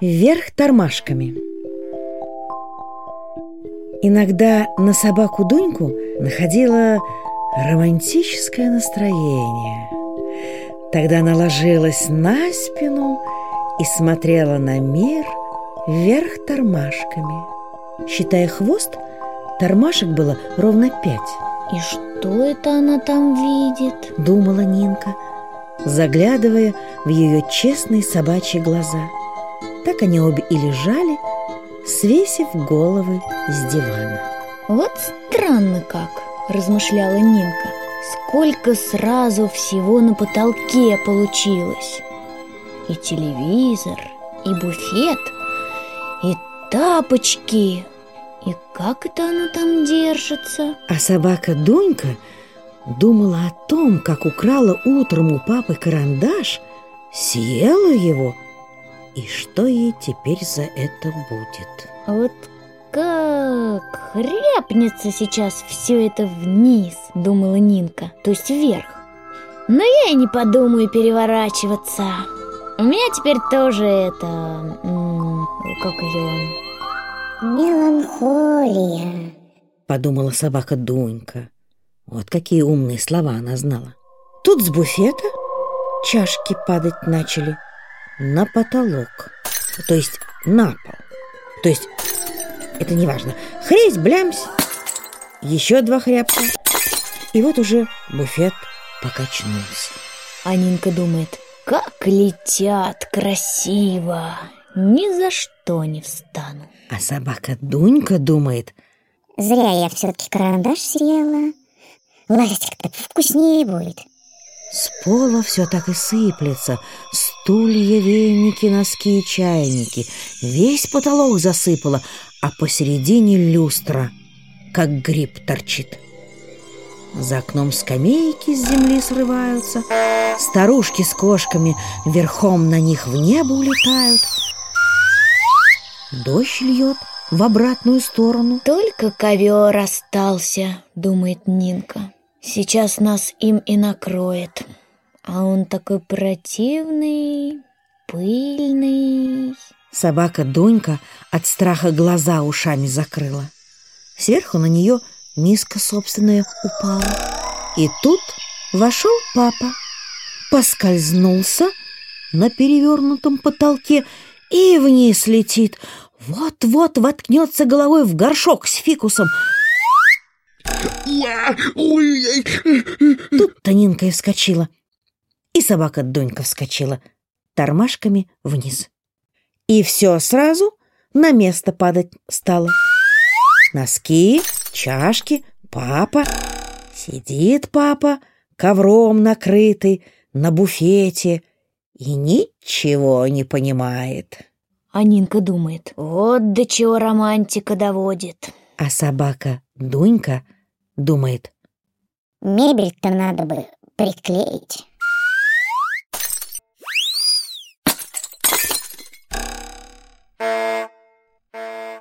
вверх тормашками. Иногда на собаку Дуньку находило романтическое настроение. Тогда она ложилась на спину и смотрела на мир вверх тормашками. Считая хвост, тормашек было ровно пять. И что это она там видит? Думала Нинка, заглядывая в ее честные собачьи глаза. Так они обе и лежали, свесив головы с дивана. Вот странно как, размышляла Нинка. Сколько сразу всего на потолке получилось. И телевизор, и буфет, и тапочки. И как это оно там держится? А собака Дунька думала о том, как украла утром у папы карандаш, съела его – и что ей теперь за это будет? Вот как хряпнется сейчас все это вниз, думала Нинка, то есть вверх. Но я и не подумаю переворачиваться. У меня теперь тоже это... Как ее... Меланхолия, подумала собака Дунька. Вот какие умные слова она знала. Тут с буфета чашки падать начали – на потолок, то есть на пол. То есть, это не важно. Хресь, блямсь, еще два хряпка. И вот уже буфет покачнулся. А Нинка думает, как летят красиво, ни за что не встану. А собака Дунька думает, зря я все-таки карандаш съела. Ластик-то вкуснее будет. С пола все так и сыплется. Стулья, веники, носки и чайники. Весь потолок засыпало, а посередине люстра, как гриб торчит. За окном скамейки с земли срываются. Старушки с кошками верхом на них в небо улетают. Дождь льет в обратную сторону. Только ковер остался, думает Нинка. Сейчас нас им и накроет. А он такой противный, пыльный. Собака Донька от страха глаза ушами закрыла. Сверху на нее миска собственная упала. И тут вошел папа, поскользнулся на перевернутом потолке и вниз летит. Вот-вот воткнется головой в горшок с фикусом – Тут Танинка и вскочила. И собака Донька вскочила тормашками вниз. И все сразу на место падать стало. Носки, чашки, папа. Сидит папа, ковром накрытый, на буфете и ничего не понимает. А Нинка думает, вот до чего романтика доводит. А собака Дунька думает. Мебель-то надо бы приклеить.